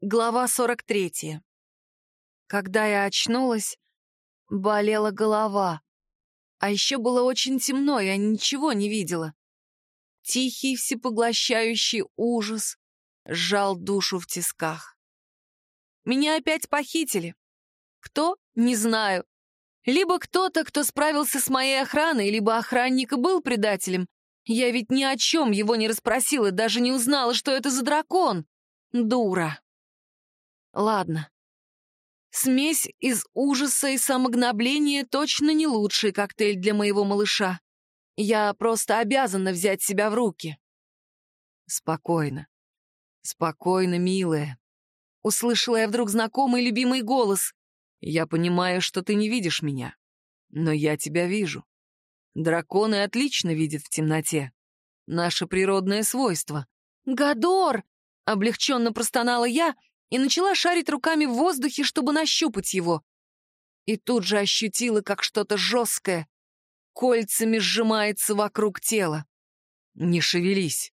Глава 43. Когда я очнулась, болела голова. А еще было очень темно, я ничего не видела. Тихий всепоглощающий ужас сжал душу в тисках. Меня опять похитили. Кто? Не знаю. Либо кто-то, кто справился с моей охраной, либо охранник и был предателем. Я ведь ни о чем его не расспросила, даже не узнала, что это за дракон. Дура. Ладно. Смесь из ужаса и самогнобления точно не лучший коктейль для моего малыша. Я просто обязана взять себя в руки. Спокойно. Спокойно, милая. Услышала я вдруг знакомый любимый голос. Я понимаю, что ты не видишь меня, но я тебя вижу. Драконы отлично видят в темноте. Наше природное свойство. «Гадор!» — облегченно простонала я — и начала шарить руками в воздухе, чтобы нащупать его. И тут же ощутила, как что-то жесткое кольцами сжимается вокруг тела. «Не шевелись.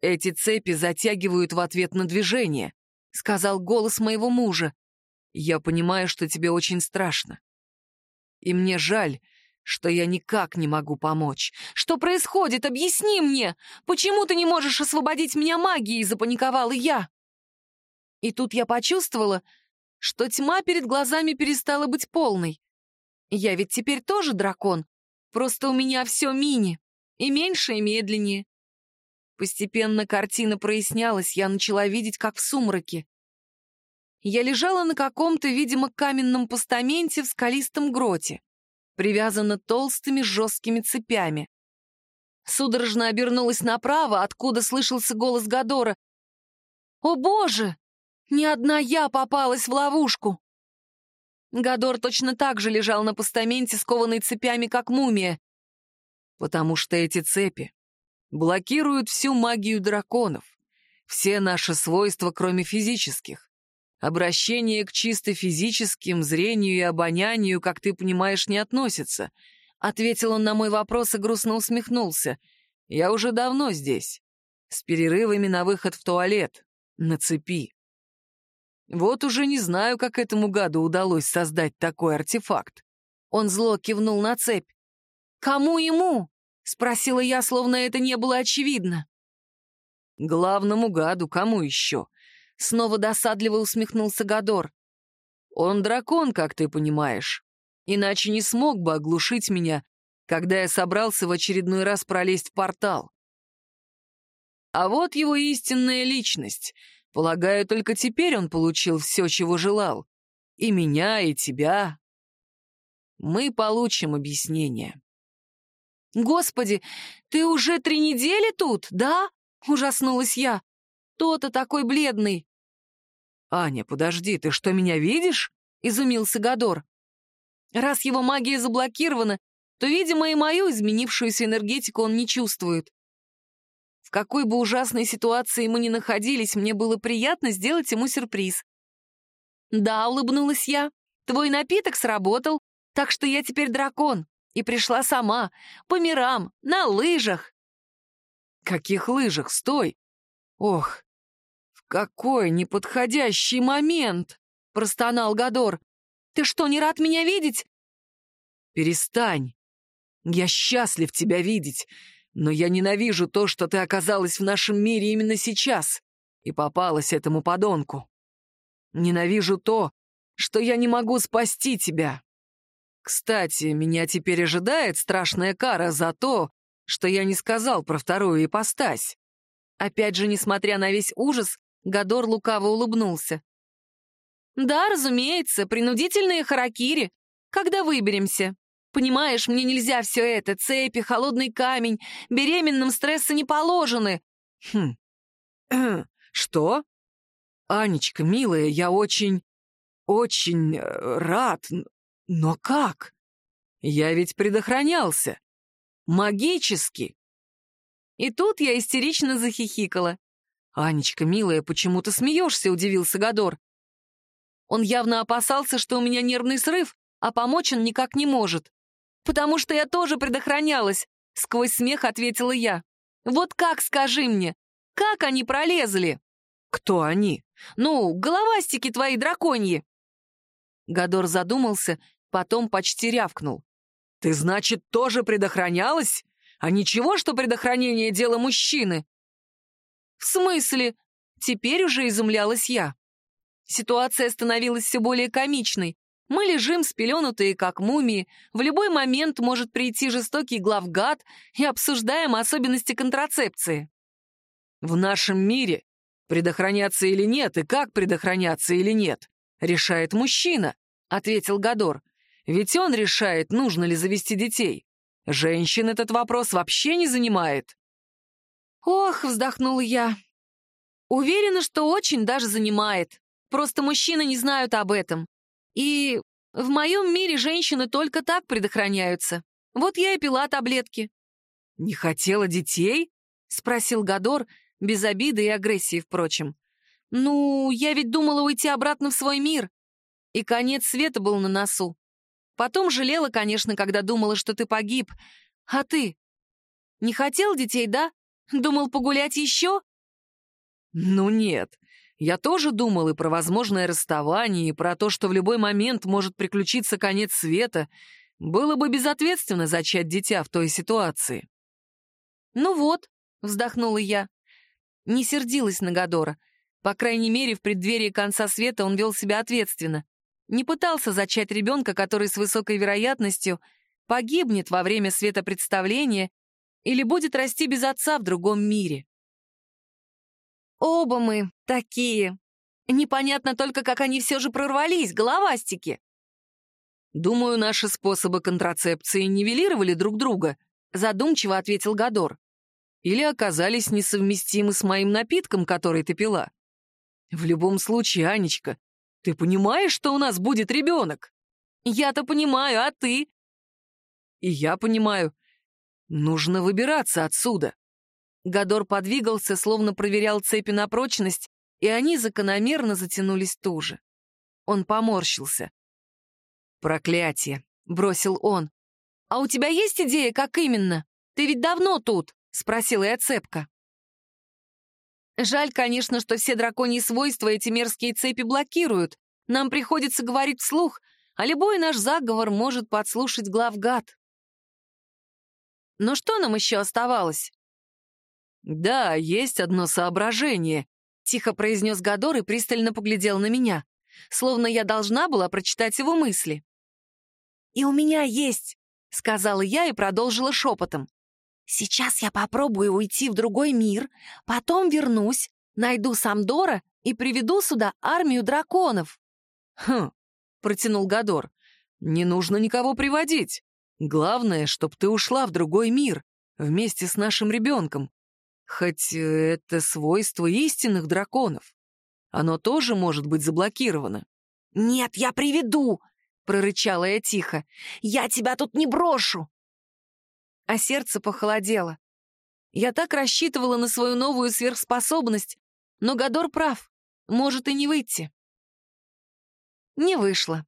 Эти цепи затягивают в ответ на движение», — сказал голос моего мужа. «Я понимаю, что тебе очень страшно. И мне жаль, что я никак не могу помочь. Что происходит? Объясни мне! Почему ты не можешь освободить меня магией?» — запаниковала я. И тут я почувствовала, что тьма перед глазами перестала быть полной. Я ведь теперь тоже дракон, просто у меня все мини, и меньше, и медленнее. Постепенно картина прояснялась, я начала видеть, как в сумраке. Я лежала на каком-то, видимо, каменном постаменте в скалистом гроте, привязана толстыми жесткими цепями. Судорожно обернулась направо, откуда слышался голос Гадора. «О, Боже! Ни одна я попалась в ловушку. Гадор точно так же лежал на постаменте, скованный цепями, как мумия. Потому что эти цепи блокируют всю магию драконов, все наши свойства, кроме физических. Обращение к чисто физическим, зрению и обонянию, как ты понимаешь, не относится. Ответил он на мой вопрос и грустно усмехнулся. Я уже давно здесь. С перерывами на выход в туалет. На цепи. Вот уже не знаю, как этому гаду удалось создать такой артефакт. Он зло кивнул на цепь. «Кому ему?» — спросила я, словно это не было очевидно. «Главному гаду, кому еще?» — снова досадливо усмехнулся Гадор. «Он дракон, как ты понимаешь. Иначе не смог бы оглушить меня, когда я собрался в очередной раз пролезть в портал. А вот его истинная личность — Полагаю, только теперь он получил все, чего желал. И меня, и тебя. Мы получим объяснение. «Господи, ты уже три недели тут, да?» — ужаснулась я. «То-то такой бледный». «Аня, подожди, ты что, меня видишь?» — изумился Гадор. «Раз его магия заблокирована, то, видимо, и мою изменившуюся энергетику он не чувствует. В какой бы ужасной ситуации мы ни находились, мне было приятно сделать ему сюрприз. «Да», — улыбнулась я, — «твой напиток сработал, так что я теперь дракон, и пришла сама, по мирам, на лыжах». «Каких лыжах? Стой!» «Ох, в какой неподходящий момент!» — простонал Гадор. «Ты что, не рад меня видеть?» «Перестань! Я счастлив тебя видеть. Но я ненавижу то, что ты оказалась в нашем мире именно сейчас и попалась этому подонку. Ненавижу то, что я не могу спасти тебя. Кстати, меня теперь ожидает страшная кара за то, что я не сказал про вторую ипостась. Опять же, несмотря на весь ужас, Гадор лукаво улыбнулся. «Да, разумеется, принудительные харакири. Когда выберемся?» Понимаешь, мне нельзя все это. Цепи, холодный камень. Беременным стрессы не положены. Хм. Что? Анечка, милая, я очень... очень э, рад. Но как? Я ведь предохранялся. Магически. И тут я истерично захихикала. «Анечка, милая, почему ты смеешься?» — удивился Гадор. Он явно опасался, что у меня нервный срыв, а помочь он никак не может. «Потому что я тоже предохранялась», — сквозь смех ответила я. «Вот как, скажи мне, как они пролезли?» «Кто они? Ну, головастики твои драконьи!» Гадор задумался, потом почти рявкнул. «Ты, значит, тоже предохранялась? А ничего, что предохранение — дело мужчины?» «В смысле?» — теперь уже изумлялась я. Ситуация становилась все более комичной. Мы лежим спеленутые, как мумии, в любой момент может прийти жестокий главгад и обсуждаем особенности контрацепции. В нашем мире предохраняться или нет, и как предохраняться или нет, решает мужчина, ответил Гадор. Ведь он решает, нужно ли завести детей. Женщин этот вопрос вообще не занимает. Ох, вздохнула я. Уверена, что очень даже занимает. Просто мужчины не знают об этом. И в моем мире женщины только так предохраняются. Вот я и пила таблетки». «Не хотела детей?» — спросил Гадор, без обиды и агрессии, впрочем. «Ну, я ведь думала уйти обратно в свой мир. И конец света был на носу. Потом жалела, конечно, когда думала, что ты погиб. А ты? Не хотел детей, да? Думал погулять еще?» «Ну нет, я тоже думал и про возможное расставание, и про то, что в любой момент может приключиться конец света. Было бы безответственно зачать дитя в той ситуации. «Ну вот», — вздохнула я. Не сердилась на Гадора. По крайней мере, в преддверии конца света он вел себя ответственно. Не пытался зачать ребенка, который с высокой вероятностью погибнет во время светопредставления или будет расти без отца в другом мире. Оба мы такие. Непонятно только, как они все же прорвались, головастики. Думаю, наши способы контрацепции нивелировали друг друга, задумчиво ответил Гадор. Или оказались несовместимы с моим напитком, который ты пила. В любом случае, Анечка, ты понимаешь, что у нас будет ребенок? Я-то понимаю, а ты? И я понимаю. Нужно выбираться отсюда. Гадор подвигался, словно проверял цепи на прочность, и они закономерно затянулись туже. Он поморщился. «Проклятие!» — бросил он. «А у тебя есть идея, как именно? Ты ведь давно тут?» — спросила я цепка. Жаль, конечно, что все драконьи свойства эти мерзкие цепи блокируют. Нам приходится говорить вслух, а любой наш заговор может подслушать главгад. Но что нам еще оставалось? «Да, есть одно соображение», — тихо произнес Гадор и пристально поглядел на меня, словно я должна была прочитать его мысли. «И у меня есть», — сказала я и продолжила шепотом. «Сейчас я попробую уйти в другой мир, потом вернусь, найду Самдора и приведу сюда армию драконов». «Хм», — протянул Гадор, — «не нужно никого приводить. Главное, чтоб ты ушла в другой мир вместе с нашим ребенком. Хоть э, это свойство истинных драконов. Оно тоже может быть заблокировано. «Нет, я приведу!» — прорычала я тихо. «Я тебя тут не брошу!» А сердце похолодело. Я так рассчитывала на свою новую сверхспособность, но Гадор прав, может и не выйти. Не вышло.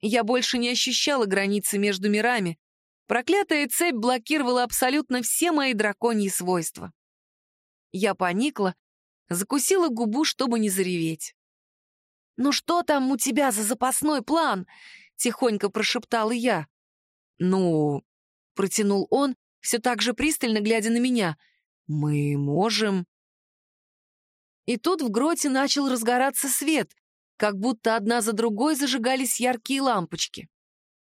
Я больше не ощущала границы между мирами. Проклятая цепь блокировала абсолютно все мои драконьи свойства. Я поникла, закусила губу, чтобы не зареветь. «Ну что там у тебя за запасной план?» — тихонько прошептала я. «Ну...» — протянул он, все так же пристально глядя на меня. «Мы можем...» И тут в гроте начал разгораться свет, как будто одна за другой зажигались яркие лампочки.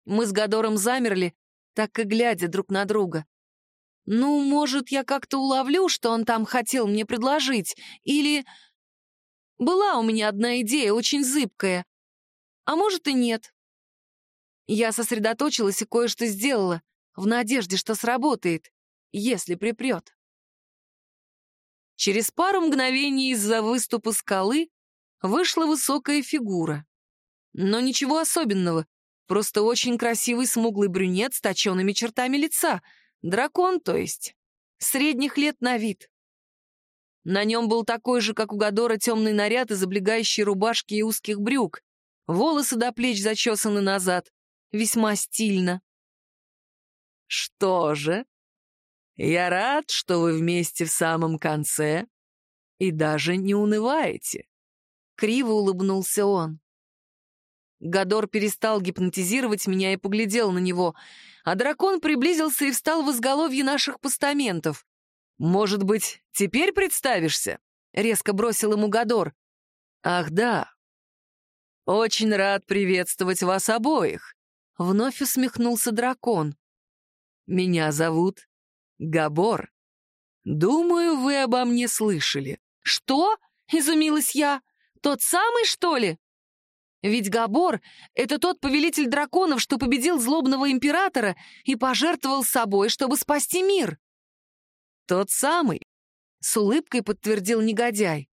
Мы с Гадором замерли, так и глядя друг на друга. Ну, может, я как-то уловлю, что он там хотел мне предложить, или... Была у меня одна идея, очень зыбкая. А может и нет. Я сосредоточилась и кое-что сделала, в надежде, что сработает, если припрет. Через пару мгновений из-за выступа скалы вышла высокая фигура. Но ничего особенного, просто очень красивый смуглый брюнет с точенными чертами лица — Дракон, то есть. Средних лет на вид. На нем был такой же, как у Гадора, темный наряд из облегающей рубашки и узких брюк. Волосы до плеч зачесаны назад. Весьма стильно. «Что же? Я рад, что вы вместе в самом конце и даже не унываете», Криво улыбнулся он. Гадор перестал гипнотизировать меня и поглядел на него, а дракон приблизился и встал в изголовье наших постаментов. «Может быть, теперь представишься?» — резко бросил ему Гадор. «Ах да. Очень рад приветствовать вас обоих», — вновь усмехнулся дракон. «Меня зовут Габор. Думаю, вы обо мне слышали». «Что?» — изумилась я. «Тот самый, что ли?» Ведь Габор — это тот повелитель драконов, что победил злобного императора и пожертвовал собой, чтобы спасти мир. Тот самый, — с улыбкой подтвердил негодяй.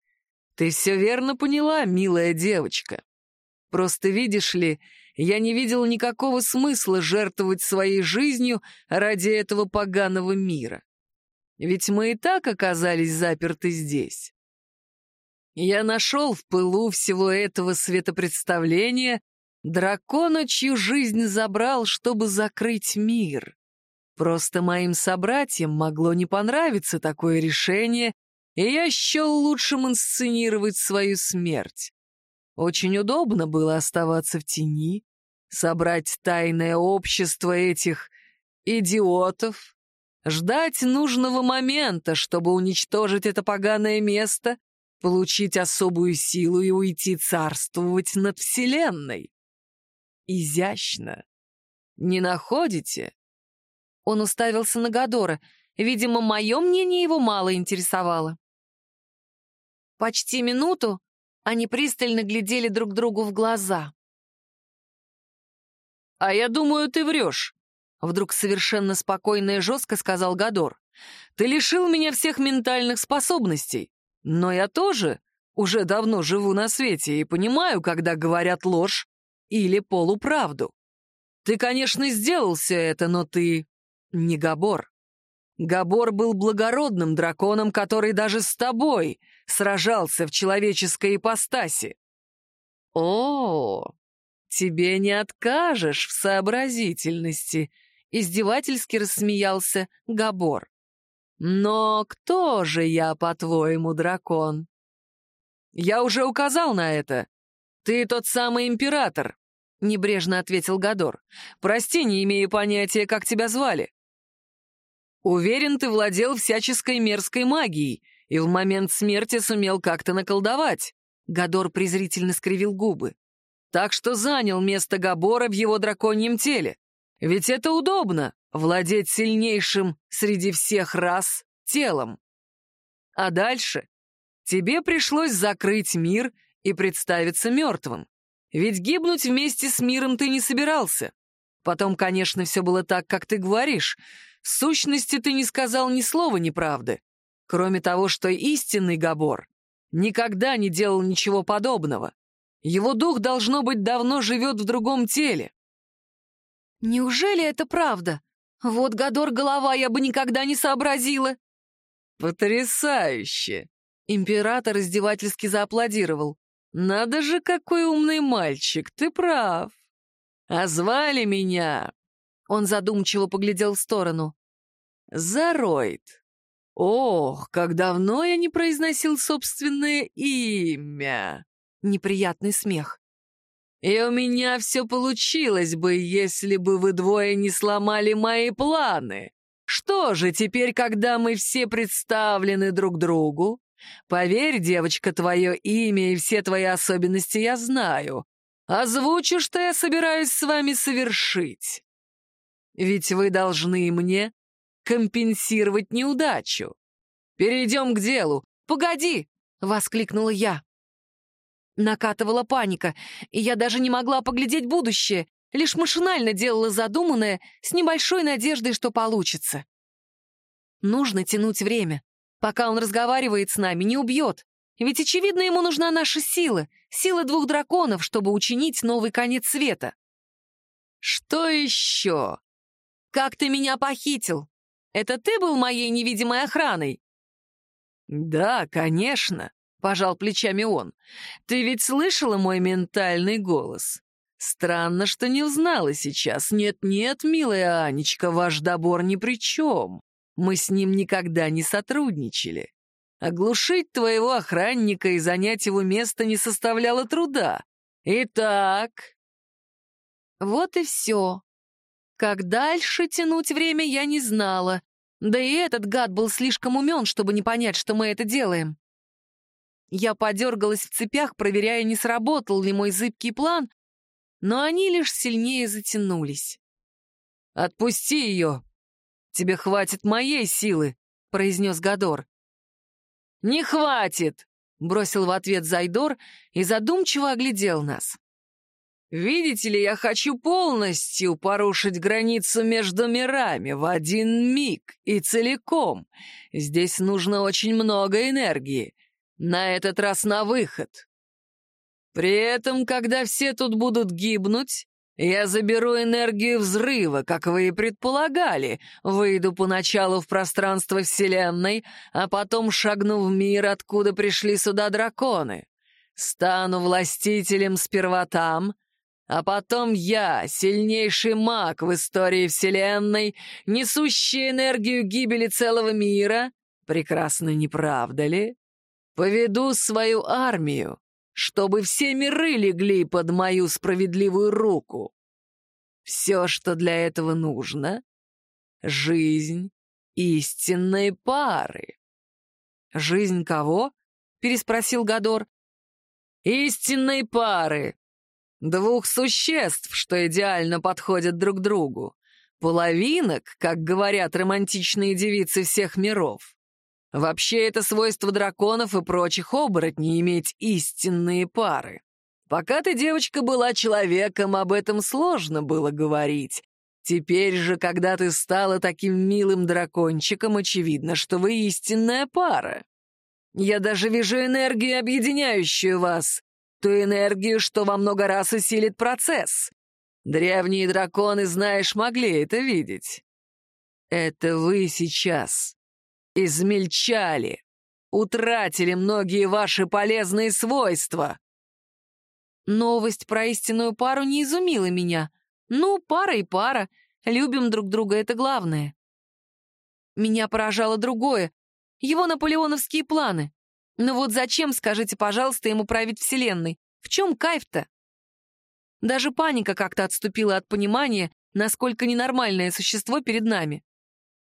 Ты все верно поняла, милая девочка. Просто видишь ли, я не видел никакого смысла жертвовать своей жизнью ради этого поганого мира. Ведь мы и так оказались заперты здесь. Я нашел в пылу всего этого светопредставления дракона, чью жизнь забрал, чтобы закрыть мир. Просто моим собратьям могло не понравиться такое решение, и я счел лучшим инсценировать свою смерть. Очень удобно было оставаться в тени, собрать тайное общество этих идиотов, ждать нужного момента, чтобы уничтожить это поганое место получить особую силу и уйти царствовать над Вселенной. Изящно. Не находите? Он уставился на Гадора. Видимо, мое мнение его мало интересовало. Почти минуту они пристально глядели друг другу в глаза. «А я думаю, ты врешь», — вдруг совершенно спокойно и жестко сказал Гадор. «Ты лишил меня всех ментальных способностей. Но я тоже уже давно живу на свете и понимаю, когда говорят ложь или полуправду. Ты, конечно, сделал все это, но ты не Габор. Габор был благородным драконом, который даже с тобой сражался в человеческой ипостаси. О, тебе не откажешь в сообразительности, издевательски рассмеялся Габор. Но кто же я, по-твоему, дракон? Я уже указал на это. Ты тот самый император, — небрежно ответил Гадор. Прости, не имею понятия, как тебя звали. Уверен, ты владел всяческой мерзкой магией и в момент смерти сумел как-то наколдовать. Гадор презрительно скривил губы. Так что занял место Габора в его драконьем теле. Ведь это удобно — владеть сильнейшим среди всех рас телом. А дальше тебе пришлось закрыть мир и представиться мертвым. Ведь гибнуть вместе с миром ты не собирался. Потом, конечно, все было так, как ты говоришь. В сущности, ты не сказал ни слова неправды. Кроме того, что истинный Габор никогда не делал ничего подобного. Его дух, должно быть, давно живет в другом теле. Неужели это правда? Вот Гадор голова я бы никогда не сообразила. Потрясающе! Император издевательски зааплодировал. Надо же, какой умный мальчик, ты прав. А звали меня... Он задумчиво поглядел в сторону. Заройд. Ох, как давно я не произносил собственное имя. Неприятный смех. И у меня все получилось бы, если бы вы двое не сломали мои планы. Что же, теперь, когда мы все представлены друг другу, поверь, девочка, твое имя и все твои особенности я знаю. Озвучу, что я собираюсь с вами совершить. Ведь вы должны мне компенсировать неудачу. Перейдем к делу. Погоди! — воскликнула я. Накатывала паника, и я даже не могла поглядеть будущее, лишь машинально делала задуманное с небольшой надеждой, что получится. Нужно тянуть время. Пока он разговаривает с нами, не убьет. Ведь, очевидно, ему нужна наша сила, сила двух драконов, чтобы учинить новый конец света. Что еще? Как ты меня похитил? Это ты был моей невидимой охраной? Да, конечно. Пожал плечами он. «Ты ведь слышала мой ментальный голос? Странно, что не узнала сейчас. Нет-нет, милая Анечка, ваш добор ни при чем. Мы с ним никогда не сотрудничали. Оглушить твоего охранника и занять его место не составляло труда. Итак...» Вот и все. Как дальше тянуть время, я не знала. Да и этот гад был слишком умен, чтобы не понять, что мы это делаем. Я подергалась в цепях, проверяя, не сработал ли мой зыбкий план, но они лишь сильнее затянулись. «Отпусти ее! Тебе хватит моей силы!» — произнес Гадор. «Не хватит!» — бросил в ответ Зайдор и задумчиво оглядел нас. «Видите ли, я хочу полностью порушить границу между мирами в один миг и целиком. Здесь нужно очень много энергии. На этот раз на выход. При этом, когда все тут будут гибнуть, я заберу энергию взрыва, как вы и предполагали, выйду поначалу в пространство Вселенной, а потом шагну в мир, откуда пришли сюда драконы. Стану властителем сперва там, а потом я, сильнейший маг в истории Вселенной, несущий энергию гибели целого мира, прекрасно не правда ли? Поведу свою армию, чтобы все миры легли под мою справедливую руку. Все, что для этого нужно — жизнь истинной пары. «Жизнь кого?» — переспросил Гадор. «Истинной пары. Двух существ, что идеально подходят друг другу. Половинок, как говорят романтичные девицы всех миров. Вообще, это свойство драконов и прочих оборотней иметь истинные пары. Пока ты, девочка, была человеком, об этом сложно было говорить. Теперь же, когда ты стала таким милым дракончиком, очевидно, что вы истинная пара. Я даже вижу энергию, объединяющую вас. Ту энергию, что во много раз усилит процесс. Древние драконы, знаешь, могли это видеть. Это вы сейчас измельчали, утратили многие ваши полезные свойства. Новость про истинную пару не изумила меня. Ну, пара и пара. Любим друг друга, это главное. Меня поражало другое. Его наполеоновские планы. Но вот зачем, скажите, пожалуйста, ему править Вселенной? В чем кайф-то? Даже паника как-то отступила от понимания, насколько ненормальное существо перед нами.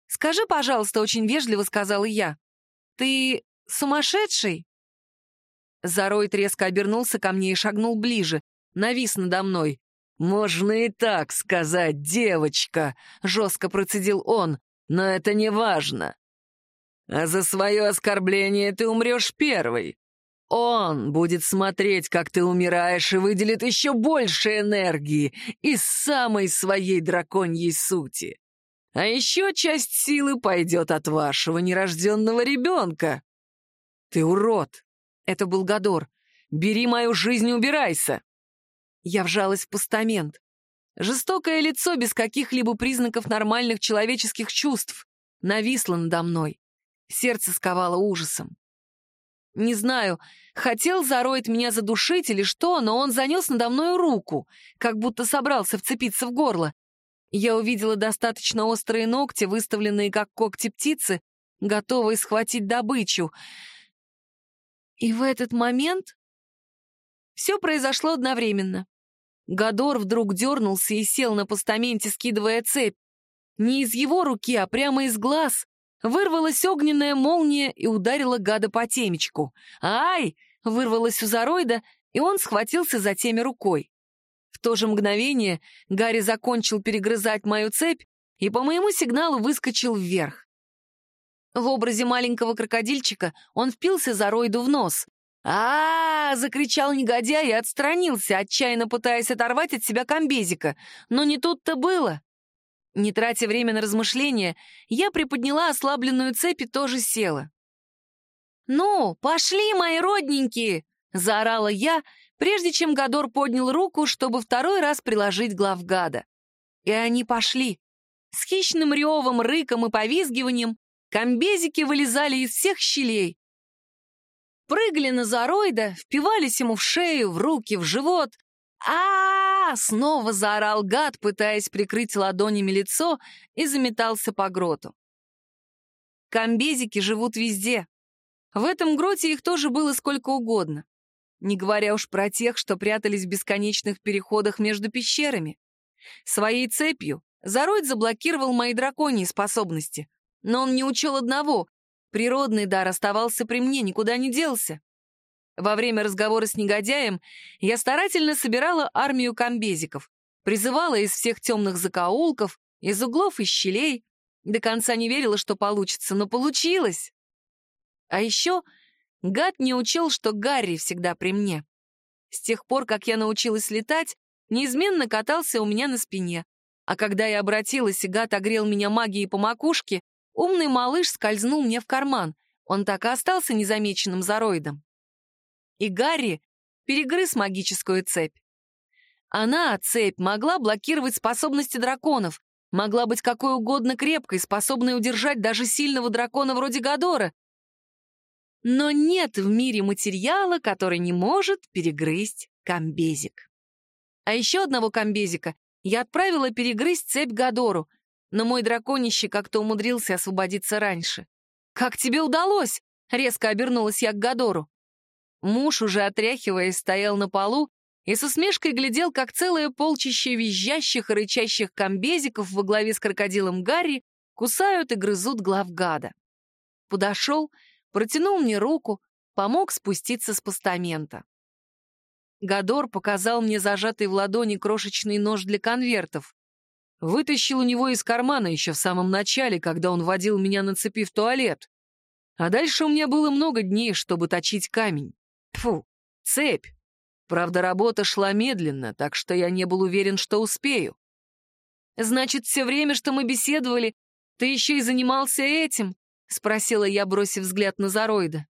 «Скажи, пожалуйста, очень вежливо сказала я. Ты сумасшедший?» Заройт резко обернулся ко мне и шагнул ближе, навис надо мной. «Можно и так сказать, девочка», — жестко процедил он, — «но это не важно. А за свое оскорбление ты умрешь первый. Он будет смотреть, как ты умираешь, и выделит еще больше энергии из самой своей драконьей сути. А еще часть силы пойдет от вашего нерожденного ребенка. Ты урод. Это был Гадор. Бери мою жизнь и убирайся. Я вжалась в постамент. Жестокое лицо без каких-либо признаков нормальных человеческих чувств нависло надо мной. Сердце сковало ужасом. Не знаю, хотел Зароид меня задушить или что, но он занес надо мной руку, как будто собрался вцепиться в горло, я увидела достаточно острые ногти, выставленные как когти птицы, готовые схватить добычу. И в этот момент все произошло одновременно. Гадор вдруг дернулся и сел на постаменте, скидывая цепь. Не из его руки, а прямо из глаз вырвалась огненная молния и ударила гада по темечку. «Ай!» — вырвалась у Зароида, и он схватился за теме рукой то же мгновение Гарри закончил перегрызать мою цепь и по моему сигналу выскочил вверх. В образе маленького крокодильчика он впился за Ройду в нос. а, -а, -а закричал негодяй и отстранился, отчаянно пытаясь оторвать от себя комбезика. Но не тут-то было. Не тратя время на размышления, я приподняла ослабленную цепь и тоже села. «Ну, пошли, мои родненькие!» — заорала я, прежде чем Гадор поднял руку, чтобы второй раз приложить главгада. И они пошли. С хищным ревом, рыком и повизгиванием комбезики вылезали из всех щелей. Прыгали на Зароида, впивались ему в шею, в руки, в живот. а, -а, -а снова заорал гад, пытаясь прикрыть ладонями лицо, и заметался по гроту. Комбезики живут везде. В этом гроте их тоже было сколько угодно. Не говоря уж про тех, что прятались в бесконечных переходах между пещерами. Своей цепью Заройд заблокировал мои драконьи способности. Но он не учел одного. Природный дар оставался при мне, никуда не делся. Во время разговора с негодяем я старательно собирала армию комбезиков, призывала из всех темных закоулков, из углов и щелей. До конца не верила, что получится, но получилось. А еще гад не учел, что Гарри всегда при мне. С тех пор, как я научилась летать, неизменно катался у меня на спине. А когда я обратилась, и гад огрел меня магией по макушке, умный малыш скользнул мне в карман. Он так и остался незамеченным зароидом. И Гарри перегрыз магическую цепь. Она, цепь, могла блокировать способности драконов, могла быть какой угодно крепкой, способной удержать даже сильного дракона вроде Гадора. Но нет в мире материала, который не может перегрызть комбезик. А еще одного комбезика я отправила перегрызть цепь Гадору, но мой драконище как-то умудрился освободиться раньше. «Как тебе удалось?» — резко обернулась я к Гадору. Муж, уже отряхиваясь, стоял на полу и с усмешкой глядел, как целое полчище визжащих и рычащих комбезиков во главе с крокодилом Гарри кусают и грызут глав гада. Подошел, протянул мне руку, помог спуститься с постамента. Гадор показал мне зажатый в ладони крошечный нож для конвертов. Вытащил у него из кармана еще в самом начале, когда он водил меня на цепи в туалет. А дальше у меня было много дней, чтобы точить камень. Фу, цепь. Правда, работа шла медленно, так что я не был уверен, что успею. «Значит, все время, что мы беседовали, ты еще и занимался этим?» — спросила я, бросив взгляд на Зароида.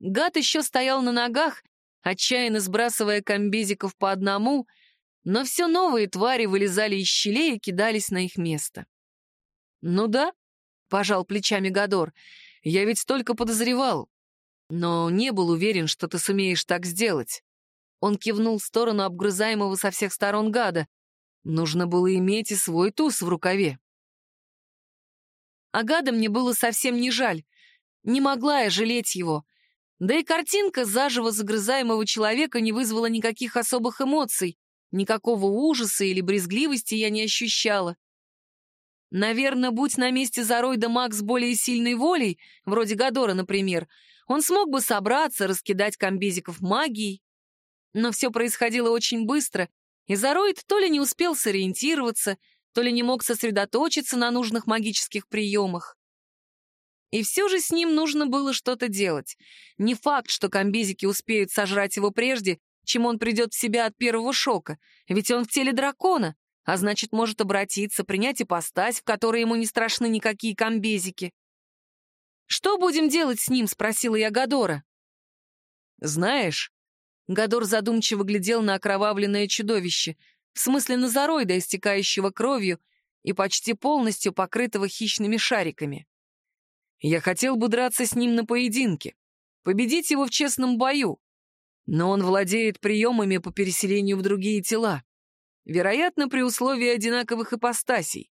Гад еще стоял на ногах, отчаянно сбрасывая комбезиков по одному, но все новые твари вылезали из щелей и кидались на их место. «Ну да», — пожал плечами Гадор, — «я ведь только подозревал но не был уверен, что ты сумеешь так сделать. Он кивнул в сторону обгрызаемого со всех сторон гада. Нужно было иметь и свой туз в рукаве. А гада мне было совсем не жаль. Не могла я жалеть его. Да и картинка заживо загрызаемого человека не вызвала никаких особых эмоций, никакого ужаса или брезгливости я не ощущала. Наверное, будь на месте Заройда Макс более сильной волей, вроде Гадора, например, он смог бы собраться, раскидать комбезиков магией. Но все происходило очень быстро, и Зароид то ли не успел сориентироваться, то ли не мог сосредоточиться на нужных магических приемах. И все же с ним нужно было что-то делать. Не факт, что комбезики успеют сожрать его прежде, чем он придет в себя от первого шока, ведь он в теле дракона, а значит, может обратиться, принять ипостась, в которой ему не страшны никакие комбезики. «Что будем делать с ним?» — спросила я Гадора. «Знаешь...» — Гадор задумчиво глядел на окровавленное чудовище, в смысле назароида, истекающего кровью и почти полностью покрытого хищными шариками. «Я хотел бы драться с ним на поединке, победить его в честном бою, но он владеет приемами по переселению в другие тела, вероятно, при условии одинаковых ипостасей.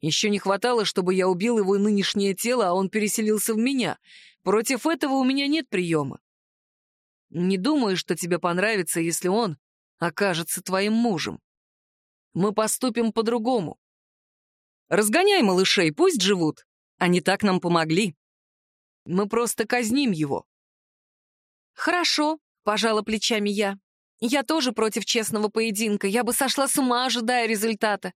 Еще не хватало, чтобы я убил его нынешнее тело, а он переселился в меня. Против этого у меня нет приема. Не думаю, что тебе понравится, если он окажется твоим мужем. Мы поступим по-другому. Разгоняй малышей, пусть живут. Они так нам помогли. Мы просто казним его. Хорошо, пожала плечами я. Я тоже против честного поединка. Я бы сошла с ума, ожидая результата.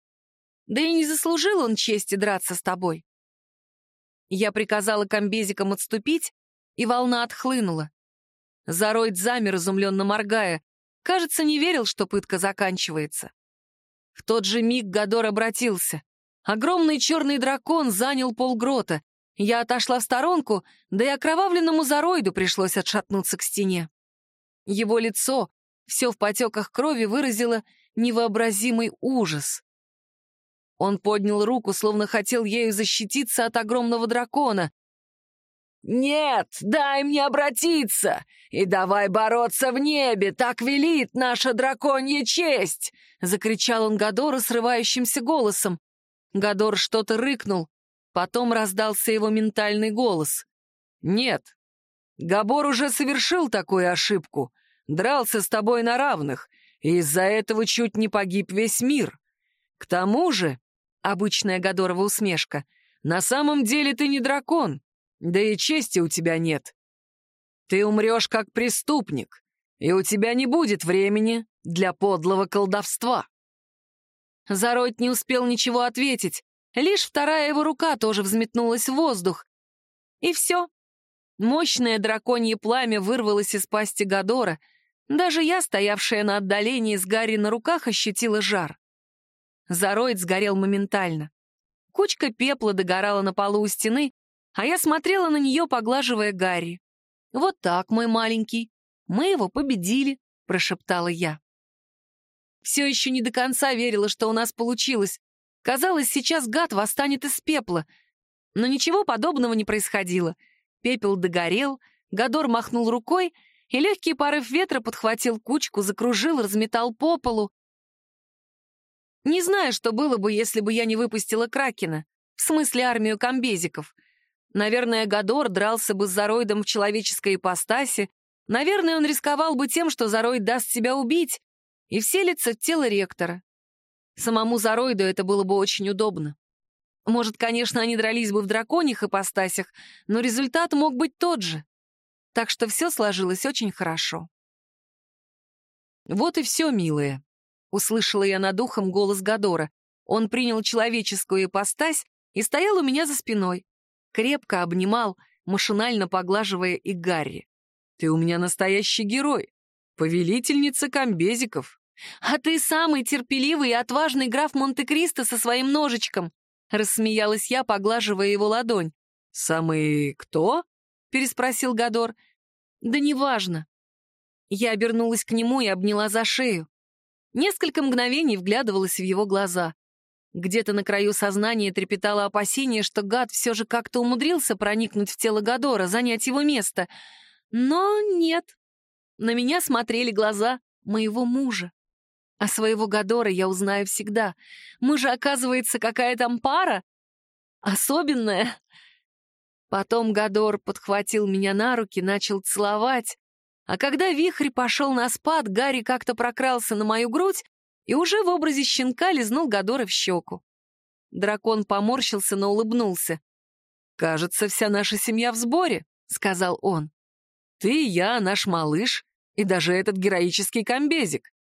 Да и не заслужил он чести драться с тобой. Я приказала комбезикам отступить, и волна отхлынула. Заройд замер, изумленно моргая. Кажется, не верил, что пытка заканчивается. В тот же миг Гадор обратился. Огромный черный дракон занял полгрота. Я отошла в сторонку, да и окровавленному Заройду пришлось отшатнуться к стене. Его лицо, все в потеках крови, выразило невообразимый ужас. Он поднял руку, словно хотел ею защититься от огромного дракона. «Нет, дай мне обратиться, и давай бороться в небе, так велит наша драконья честь!» — закричал он Гадору срывающимся голосом. Гадор что-то рыкнул, потом раздался его ментальный голос. «Нет, Габор уже совершил такую ошибку, дрался с тобой на равных, и из-за этого чуть не погиб весь мир. К тому же, обычная Гадорова усмешка, на самом деле ты не дракон, да и чести у тебя нет. Ты умрешь как преступник, и у тебя не будет времени для подлого колдовства. Заройт не успел ничего ответить, лишь вторая его рука тоже взметнулась в воздух. И все. Мощное драконье пламя вырвалось из пасти Гадора. Даже я, стоявшая на отдалении с Гарри на руках, ощутила жар. Заройт сгорел моментально. Кучка пепла догорала на полу у стены, а я смотрела на нее, поглаживая Гарри. «Вот так, мой маленький. Мы его победили», — прошептала я. Все еще не до конца верила, что у нас получилось. Казалось, сейчас гад восстанет из пепла. Но ничего подобного не происходило. Пепел догорел, Гадор махнул рукой, и легкий порыв ветра подхватил кучку, закружил, разметал по полу. Не знаю, что было бы, если бы я не выпустила Кракена, в смысле армию комбезиков. Наверное, Гадор дрался бы с Заройдом в человеческой ипостаси, наверное, он рисковал бы тем, что Заройд даст себя убить, и вселится в тело ректора. Самому Заройду это было бы очень удобно. Может, конечно, они дрались бы в драконьих ипостасях, но результат мог быть тот же. Так что все сложилось очень хорошо. «Вот и все, милые», — услышала я над ухом голос Гадора. Он принял человеческую ипостась и стоял у меня за спиной. Крепко обнимал, машинально поглаживая и Гарри. «Ты у меня настоящий герой, повелительница комбезиков». «А ты самый терпеливый и отважный граф Монте-Кристо со своим ножичком!» — рассмеялась я, поглаживая его ладонь. «Самый кто?» — переспросил Гадор. «Да неважно». Я обернулась к нему и обняла за шею. Несколько мгновений вглядывалась в его глаза. Где-то на краю сознания трепетало опасение, что гад все же как-то умудрился проникнуть в тело Гадора, занять его место. Но нет. На меня смотрели глаза моего мужа. А своего Гадора я узнаю всегда. Мы же, оказывается, какая там пара. Особенная. Потом Гадор подхватил меня на руки, начал целовать. А когда вихрь пошел на спад, Гарри как-то прокрался на мою грудь и уже в образе щенка лизнул Гадора в щеку. Дракон поморщился, но улыбнулся. «Кажется, вся наша семья в сборе», — сказал он. «Ты, я, наш малыш и даже этот героический комбезик.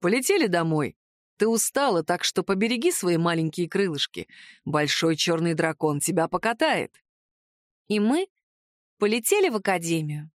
Полетели домой. Ты устала, так что побереги свои маленькие крылышки. Большой черный дракон тебя покатает. И мы полетели в академию.